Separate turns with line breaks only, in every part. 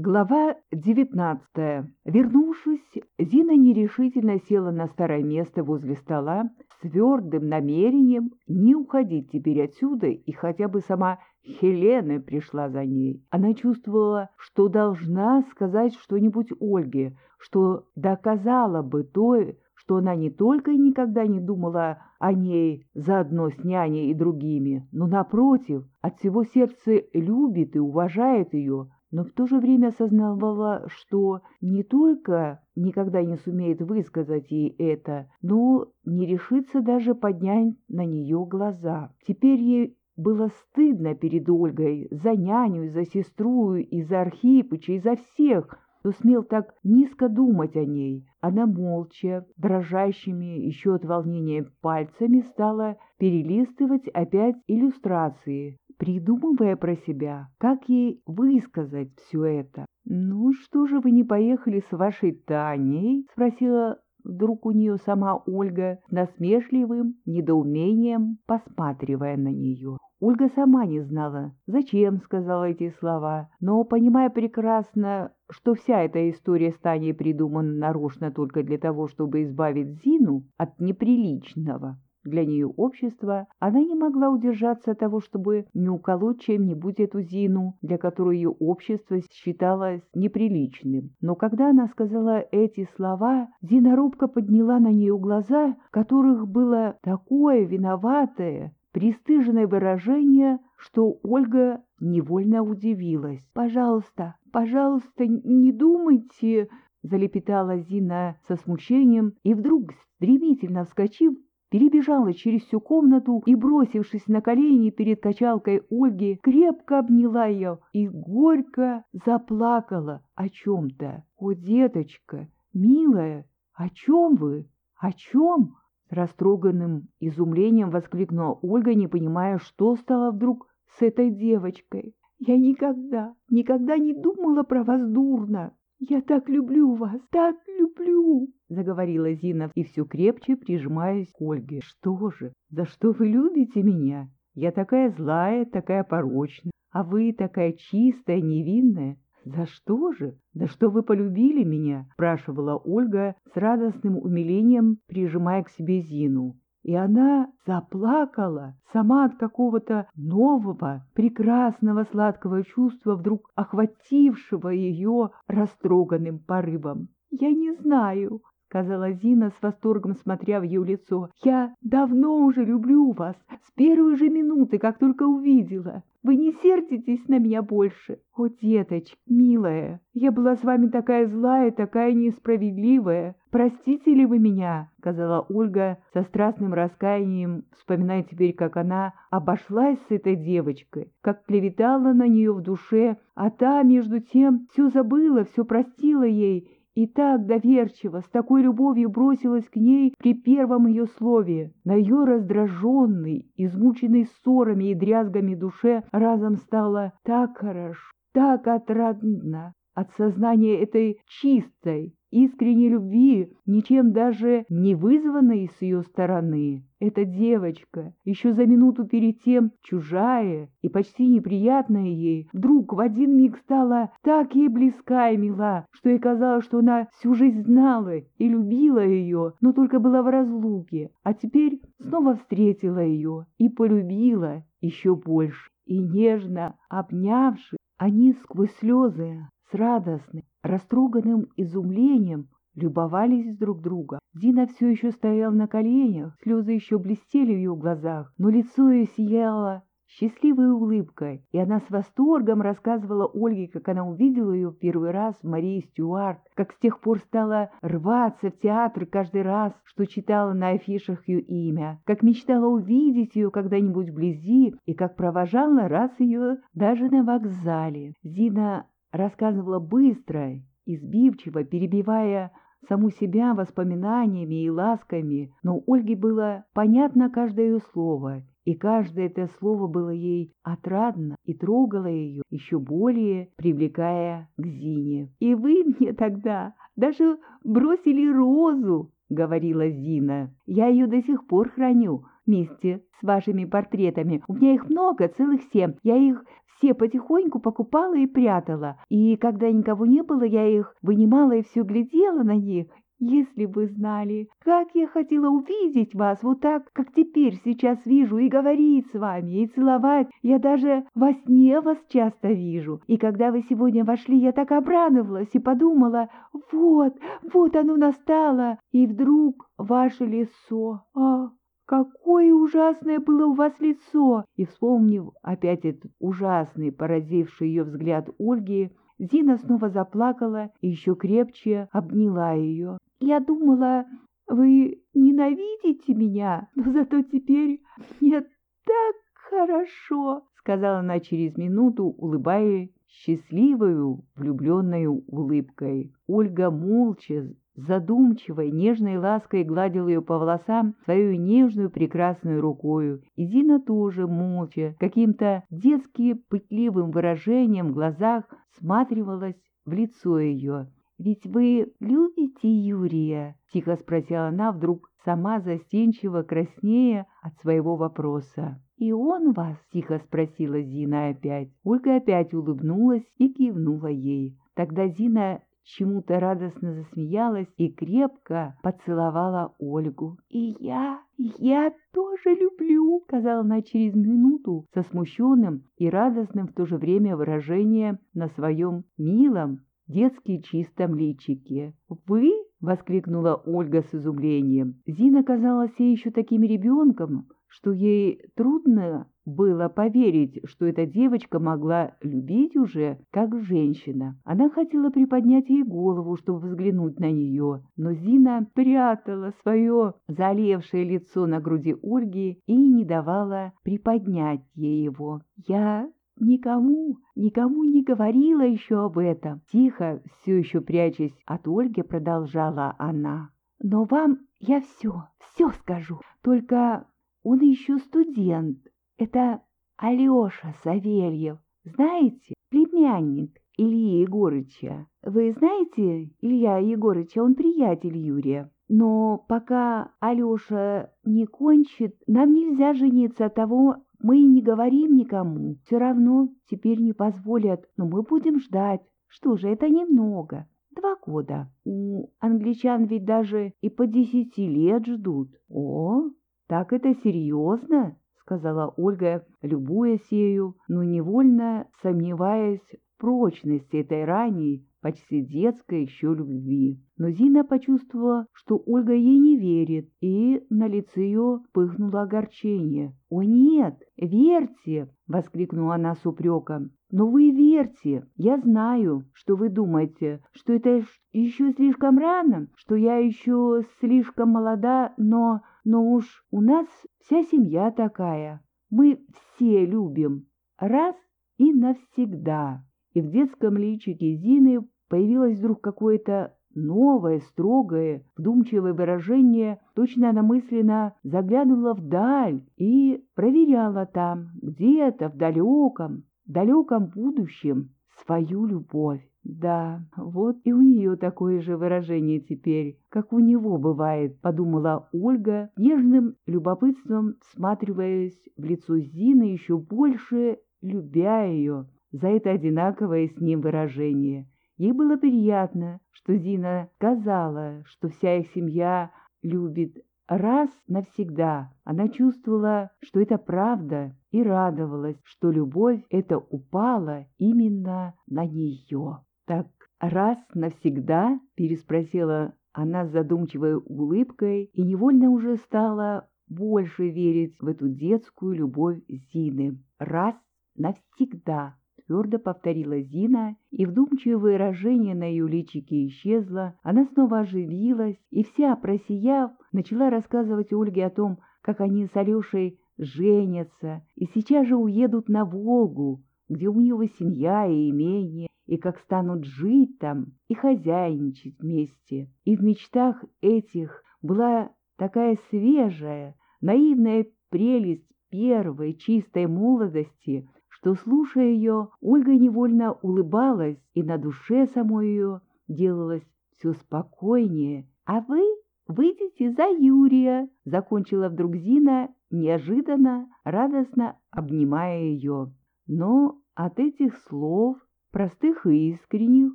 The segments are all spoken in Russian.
Глава девятнадцатая. Вернувшись, Зина нерешительно села на старое место возле стола с твердым намерением не уходить теперь отсюда, и хотя бы сама Хелена пришла за ней. Она чувствовала, что должна сказать что-нибудь Ольге, что доказала бы то, что она не только никогда не думала о ней заодно с няней и другими, но, напротив, от всего сердца любит и уважает ее, но в то же время осознавала, что не только никогда не сумеет высказать ей это, но не решится даже поднять на нее глаза. Теперь ей было стыдно перед Ольгой за няню, за сестру, и за Архипыча, и за всех, кто смел так низко думать о ней. Она молча, дрожащими еще от волнения пальцами стала перелистывать опять иллюстрации, придумывая про себя, как ей высказать все это. «Ну, что же вы не поехали с вашей Таней?» — спросила вдруг у нее сама Ольга, насмешливым недоумением посматривая на нее. Ольга сама не знала, зачем сказала эти слова, но, понимая прекрасно, что вся эта история с Таней придумана нарочно только для того, чтобы избавить Зину от неприличного, для нее общества, она не могла удержаться от того, чтобы не уколоть чем-нибудь эту Зину, для которой ее общество считалось неприличным. Но когда она сказала эти слова, Зина робко подняла на нее глаза, которых было такое виноватое, пристыженное выражение, что Ольга невольно удивилась. «Пожалуйста, пожалуйста, не думайте...» — залепетала Зина со смущением, и вдруг, стремительно вскочив, перебежала через всю комнату и, бросившись на колени перед качалкой Ольги, крепко обняла ее и горько заплакала о чем-то. «О, деточка, милая, о чем вы? О чем?» Растроганным изумлением воскликнула Ольга, не понимая, что стало вдруг с этой девочкой. «Я никогда, никогда не думала про вас дурно. Я так люблю вас, так люблю!» — заговорила Зина и все крепче прижимаясь к Ольге. «Что же, за что вы любите меня? Я такая злая, такая порочная, а вы такая чистая, невинная. За что же? За что вы полюбили меня?» — спрашивала Ольга с радостным умилением, прижимая к себе Зину. И она заплакала, сама от какого-то нового, прекрасного сладкого чувства, вдруг охватившего ее растроганным порывом. «Я не знаю, — сказала Зина с восторгом, смотря в ее лицо. «Я давно уже люблю вас, с первой же минуты, как только увидела. Вы не сердитесь на меня больше? О, деточка, милая, я была с вами такая злая, такая несправедливая. Простите ли вы меня?» — сказала Ольга со страстным раскаянием, вспоминая теперь, как она обошлась с этой девочкой, как клеветала на нее в душе, а та, между тем, все забыла, все простила ей и так доверчиво, с такой любовью бросилась к ней при первом ее слове. На ее раздраженной, измученной ссорами и дрязгами душе разом стало так хорошо, так отрадно от сознания этой чистой, искренней любви, ничем даже не вызванной с ее стороны. Эта девочка, еще за минуту перед тем чужая и почти неприятная ей, вдруг в один миг стала так ей близка и мила, что ей казалось, что она всю жизнь знала и любила ее, но только была в разлуке, а теперь снова встретила ее и полюбила еще больше. И нежно обнявшись, они сквозь слезы с радостным, растроганным изумлением любовались друг друга. Дина все еще стояла на коленях, слезы еще блестели в ее глазах, но лицо ее сияло счастливой улыбкой, и она с восторгом рассказывала Ольге, как она увидела ее в первый раз в Марии Стюарт, как с тех пор стала рваться в театр каждый раз, что читала на афишах ее имя, как мечтала увидеть ее когда-нибудь вблизи, и как провожала раз ее даже на вокзале. Зина рассказывала быстро, избивчиво, перебивая саму себя воспоминаниями и ласками, но Ольге было понятно каждое ее слово, и каждое это слово было ей отрадно и трогало ее, еще более привлекая к Зине. «И вы мне тогда даже бросили розу!» — говорила Зина. «Я ее до сих пор храню вместе с вашими портретами. У меня их много, целых семь. Я их все потихоньку покупала и прятала, и когда никого не было, я их вынимала и все глядела на них. Если бы знали, как я хотела увидеть вас вот так, как теперь сейчас вижу, и говорить с вами, и целовать. Я даже во сне вас часто вижу. И когда вы сегодня вошли, я так обрадовалась и подумала, вот, вот оно настало. И вдруг ваше лицо. Ах, какое ужасное было у вас лицо! И, вспомнив опять этот ужасный, поразивший ее взгляд Ольги, Зина снова заплакала и еще крепче обняла ее. «Я думала, вы ненавидите меня, но зато теперь мне так хорошо», — сказала она через минуту, улыбаясь счастливою, влюбленной улыбкой. Ольга молча задумчивой, нежной лаской гладил ее по волосам свою нежную прекрасную рукою, и Зина тоже молча, каким-то детски пытливым выражением в глазах сматривалась в лицо ее. «Ведь вы любите Юрия?» — тихо спросила она вдруг, сама застенчиво краснея от своего вопроса. «И он вас?» — тихо спросила Зина опять. Ольга опять улыбнулась и кивнула ей. Тогда Зина чему-то радостно засмеялась и крепко поцеловала Ольгу. «И я, я тоже люблю», — сказала она через минуту со смущенным и радостным в то же время выражением на своем милом, детски чистом личике. «Вы?» — воскликнула Ольга с изумлением. Зина казалась ей еще таким ребенком, что ей трудно было поверить, что эта девочка могла любить уже как женщина. Она хотела приподнять ей голову, чтобы взглянуть на нее, но Зина прятала свое залевшее лицо на груди Ольги и не давала приподнять ей его. «Я никому, никому не говорила еще об этом», — тихо, все еще прячась от Ольги, продолжала она. «Но вам я все, все скажу, только он еще студент, это Алеша Савельев, знаете, племянник Ильи Егорыча. Вы знаете Илья Егорыча, он приятель Юрия. Но пока Алеша не кончит, нам нельзя жениться, того мы и не говорим никому. Все равно теперь не позволят, но мы будем ждать. Что же, это немного. Два года. У англичан ведь даже и по десяти лет ждут. О, так это серьезно? Сказала Ольга, любуясь ею, но невольно сомневаясь в прочности этой ранней, почти детской еще любви. Но Зина почувствовала, что Ольга ей не верит, и на лице ее пыхнуло огорчение. «О нет, верьте!» — воскликнула она с упреком. «Но вы верьте! Я знаю, что вы думаете, что это еще слишком рано, что я еще слишком молода, но но уж у нас вся семья такая. Мы все любим. Раз и навсегда. И в детском личике Зины появилось вдруг какое-то новое, строгое, вдумчивое выражение, точно она мысленно заглядывала вдаль и проверяла там, где-то в далеком, далеком будущем, свою любовь. Да, вот и у нее такое же выражение теперь, как у него бывает, подумала Ольга, нежным любопытством всматриваясь в лицо Зины еще больше, любя ее за это одинаковое с ним выражение. Ей было приятно, что Зина сказала, что вся их семья любит раз навсегда. Она чувствовала, что это правда, и радовалась, что любовь эта упала именно на нее. «Так раз навсегда?» — переспросила она с задумчивой улыбкой и невольно уже стала больше верить в эту детскую любовь Зины. «Раз навсегда!» — твердо повторила Зина, и вдумчивое выражение на ее личике исчезло. Она снова оживилась, и вся, просияв, начала рассказывать Ольге о том, как они с Алешей женятся и сейчас же уедут на Волгу, где у него семья и имение, и как станут жить там и хозяйничать вместе. И в мечтах этих была такая свежая, наивная прелесть первой чистой молодости, что, слушая ее, Ольга невольно улыбалась, и на душе самой ее делалось все спокойнее. «А вы выйдете за Юрия!» — закончила вдруг Зина, неожиданно, радостно обнимая ее. Но От этих слов, простых и искренних,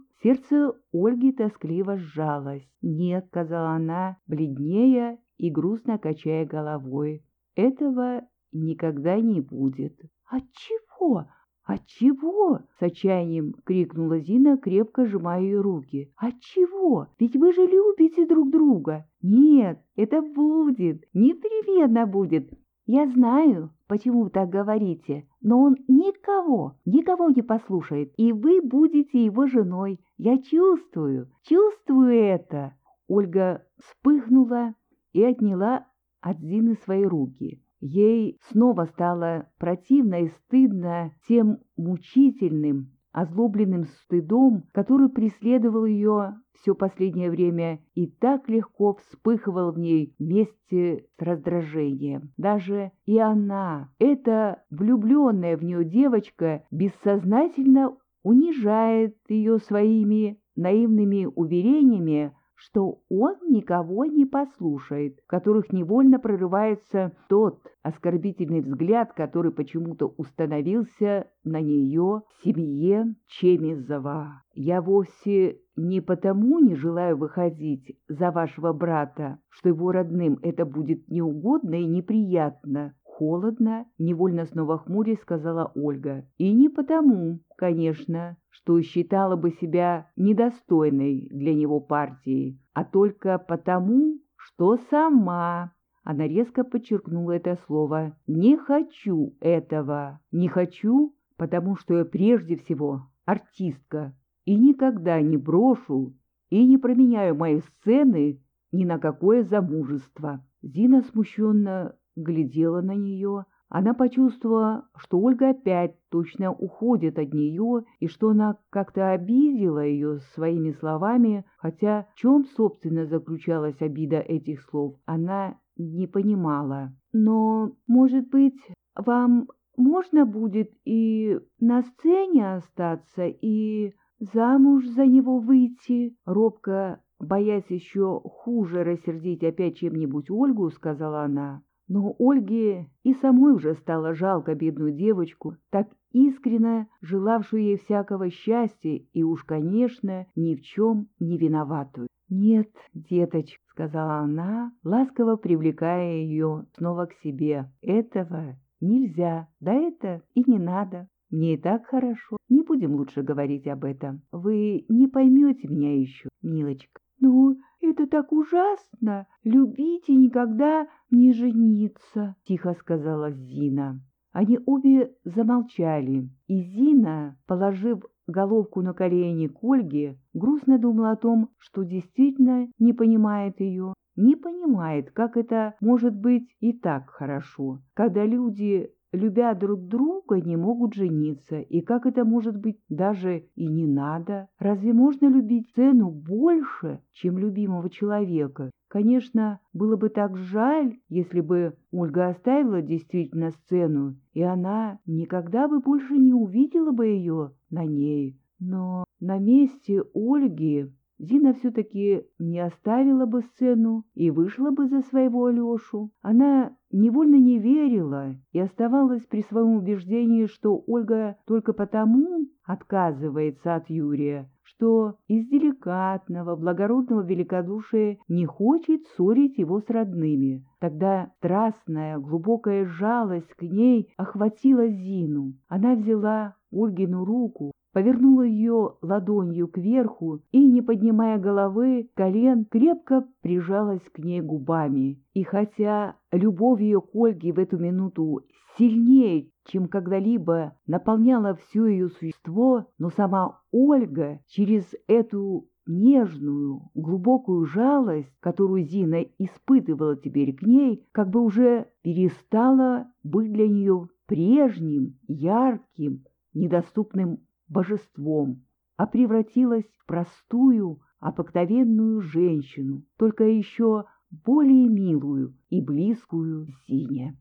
сердце Ольги тоскливо сжалось. «Нет», — сказала она, бледнее и грустно качая головой, — «этого никогда не будет». «Отчего? Отчего?» — с отчаянием крикнула Зина, крепко сжимая ее руки. «Отчего? Ведь вы же любите друг друга!» «Нет, это будет, непременно будет. Я знаю, почему вы так говорите, но он никого, никого не послушает, и вы будете его женой. Я чувствую, чувствую это!» Ольга вспыхнула и отняла от Зины свои руки. Ей снова стало противно и стыдно тем мучительным, озлобленным стыдом, который преследовал ее все последнее время и так легко вспыхивал в ней вместе с раздражением. Даже и она, эта влюбленная в нее девочка, бессознательно унижает ее своими наивными уверениями, что он никого не послушает, в которых невольно прорывается тот оскорбительный взгляд, который почему-то установился на нее в семье Чемизова. Я вовсе не потому не желаю выходить за вашего брата, что его родным это будет неугодно и неприятно, холодно, невольно снова хмурясь, сказала Ольга. И не потому, конечно, что считала бы себя недостойной для него партии, а только потому, что сама, она резко подчеркнула это слово, не хочу этого, не хочу, потому что я прежде всего артистка и никогда не брошу и не променяю мои сцены ни на какое замужество. Зина смущенно глядела на нее. Она почувствовала, что Ольга опять точно уходит от нее и что она как-то обидела ее своими словами, хотя в чем, собственно, заключалась обида этих слов, она не понимала. «Но, может быть, вам можно будет и на сцене остаться, и замуж за него выйти?» Робко, боясь еще хуже рассердить опять чем-нибудь Ольгу, сказала она. Но Ольге и самой уже стало жалко бедную девочку, так искренно желавшую ей всякого счастья и уж, конечно, ни в чем не виноватую. «Нет, деточка», — сказала она, ласково привлекая ее снова к себе, — «этого нельзя, да это и не надо. Мне и так хорошо, не будем лучше говорить об этом. Вы не поймете меня еще, милочка». «Ну, это так ужасно! Любить и никогда не жениться!» — тихо сказала Зина. Они обе замолчали, и Зина, положив головку на колени к Ольге, грустно думала о том, что действительно не понимает ее, не понимает, как это может быть и так хорошо, когда люди любя друг друга, не могут жениться, и как это может быть даже и не надо? Разве можно любить цену больше, чем любимого человека? Конечно, было бы так жаль, если бы Ольга оставила действительно сцену, и она никогда бы больше не увидела бы ее на ней. Но на месте Ольги Зина все-таки не оставила бы сцену и вышла бы за своего Алешу. Она невольно не верила и оставалась при своем убеждении, что Ольга только потому отказывается от Юрия, что из деликатного, благородного великодушия не хочет ссорить его с родными. Тогда страстная, глубокая жалость к ней охватила Зину. Она взяла Ольгину руку, повернула ее ладонью кверху и, не поднимая головы, колен, крепко прижалась к ней губами. И хотя любовь ее к Ольге в эту минуту сильнее, чем когда-либо наполняла все ее существо, но сама Ольга через эту нежную, глубокую жалость, которую Зина испытывала теперь к ней, как бы уже перестала быть для нее прежним, ярким, недоступным божеством, а превратилась в простую, обыкновенную женщину, только еще более милую и близкую Зине.